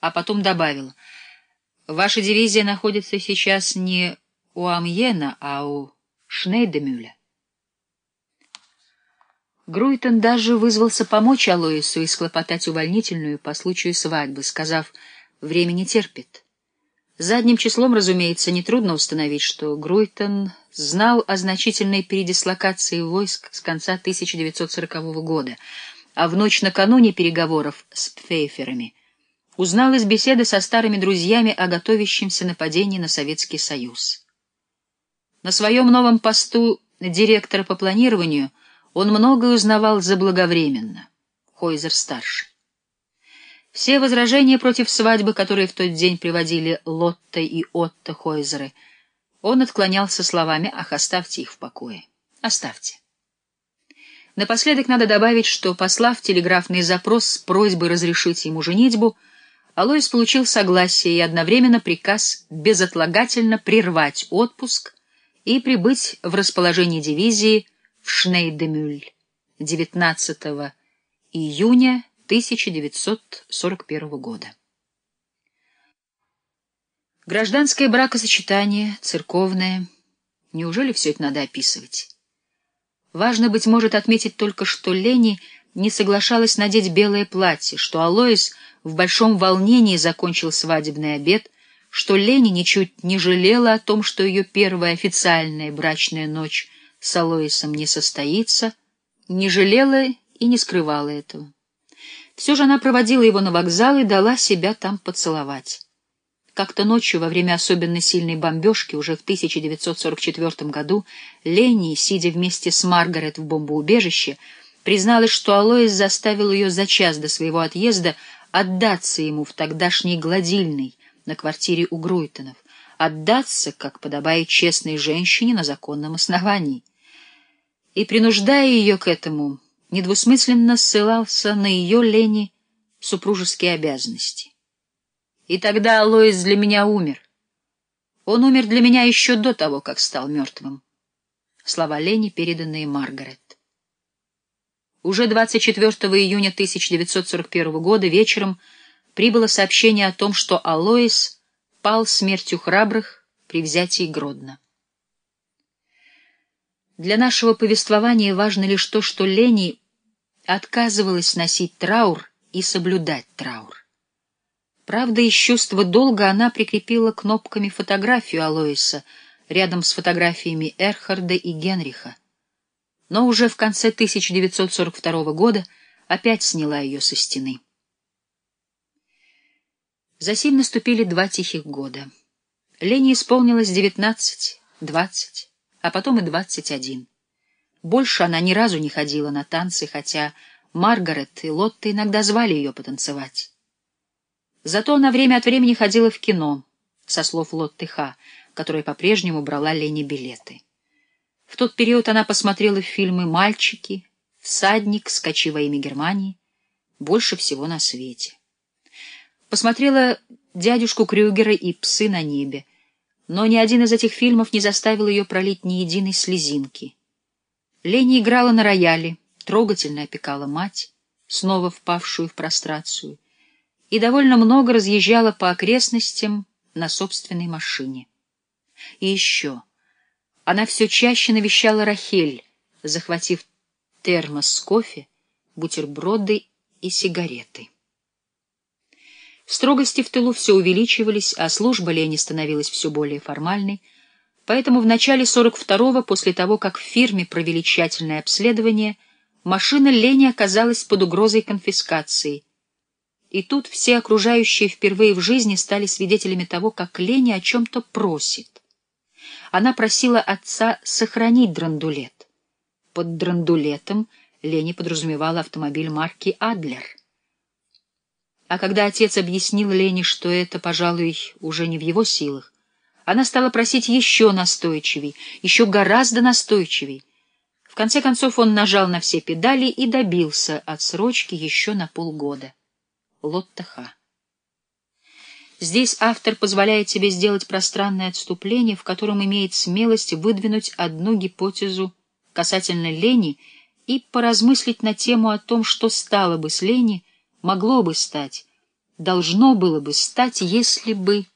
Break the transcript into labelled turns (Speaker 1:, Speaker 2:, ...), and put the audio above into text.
Speaker 1: а потом добавил, «Ваша дивизия находится сейчас не у Амьена, а у Шнейдемюля». Груйтон даже вызвался помочь Алоису и схлопотать увольнительную по случаю свадьбы, сказав «время не терпит». Задним числом, разумеется, нетрудно установить, что Груйтон знал о значительной передислокации войск с конца 1940 года, а в ночь накануне переговоров с пфейферами узнал из беседы со старыми друзьями о готовящемся нападении на Советский Союз. На своем новом посту директора по планированию он многое узнавал заблаговременно, Хойзер-старший. Все возражения против свадьбы, которые в тот день приводили Лотта и Отто Хойзеры, он отклонялся словами «Ах, оставьте их в покое, оставьте». Напоследок надо добавить, что, послав телеграфный запрос с просьбой разрешить ему женитьбу, Алоис получил согласие и одновременно приказ безотлагательно прервать отпуск и прибыть в расположение дивизии в Шнейдемюль 19 июня 1941 года. Гражданское бракосочетание, церковное. Неужели все это надо описывать? Важно, быть может, отметить только, что Лени не соглашалась надеть белое платье, что Алоис в большом волнении закончил свадебный обед, что Лени ничуть не жалела о том, что ее первая официальная брачная ночь с Алоисом не состоится, не жалела и не скрывала этого. Все же она проводила его на вокзал и дала себя там поцеловать. Как-то ночью, во время особенно сильной бомбежки, уже в 1944 году, Ленни, сидя вместе с Маргарет в бомбоубежище, призналась, что Алоис заставил ее за час до своего отъезда отдаться ему в тогдашней гладильной на квартире у Груйтонов, отдаться, как подобает честной женщине, на законном основании. И, принуждая ее к этому, недвусмысленно ссылался на ее лени супружеские обязанности. И тогда Алоис для меня умер. Он умер для меня еще до того, как стал мертвым. Слова Лени, переданные Маргарет. Уже 24 июня 1941 года вечером прибыло сообщение о том, что Алоис пал смертью храбрых при взятии Гродно. Для нашего повествования важно лишь то, что Лени отказывалась носить траур и соблюдать траур. Правда, из чувства долга она прикрепила кнопками фотографию Алоиса рядом с фотографиями Эрхарда и Генриха. Но уже в конце 1942 года опять сняла ее со стены. Засим наступили два тихих года. Лене исполнилось девятнадцать, двадцать а потом и двадцать один. Больше она ни разу не ходила на танцы, хотя Маргарет и Лотта иногда звали ее потанцевать. Зато она время от времени ходила в кино, со слов Лотты Ха, которая по-прежнему брала Лене билеты. В тот период она посмотрела фильмы «Мальчики», «Всадник», «Скачи во имя Германии», больше всего на свете. Посмотрела «Дядюшку Крюгера» и «Псы на небе», но ни один из этих фильмов не заставил ее пролить ни единой слезинки. Лени играла на рояле, трогательно опекала мать, снова впавшую в прострацию, и довольно много разъезжала по окрестностям на собственной машине. И еще она все чаще навещала Рахель, захватив термос с кофе, бутерброды и сигареты. Строгости в тылу все увеличивались, а служба Лени становилась все более формальной, поэтому в начале 42-го, после того, как в фирме провели тщательное обследование, машина Лени оказалась под угрозой конфискации. И тут все окружающие впервые в жизни стали свидетелями того, как Лени о чем-то просит. Она просила отца сохранить драндулет. Под драндулетом Лени подразумевала автомобиль марки «Адлер». А когда отец объяснил Лене, что это, пожалуй, уже не в его силах, она стала просить еще настойчивей, еще гораздо настойчивей. В конце концов он нажал на все педали и добился отсрочки еще на полгода. Лотта Ха. Здесь автор позволяет себе сделать пространное отступление, в котором имеет смелость выдвинуть одну гипотезу касательно Лени и поразмыслить на тему о том, что стало бы с Лени, могло бы стать, должно было бы стать, если бы...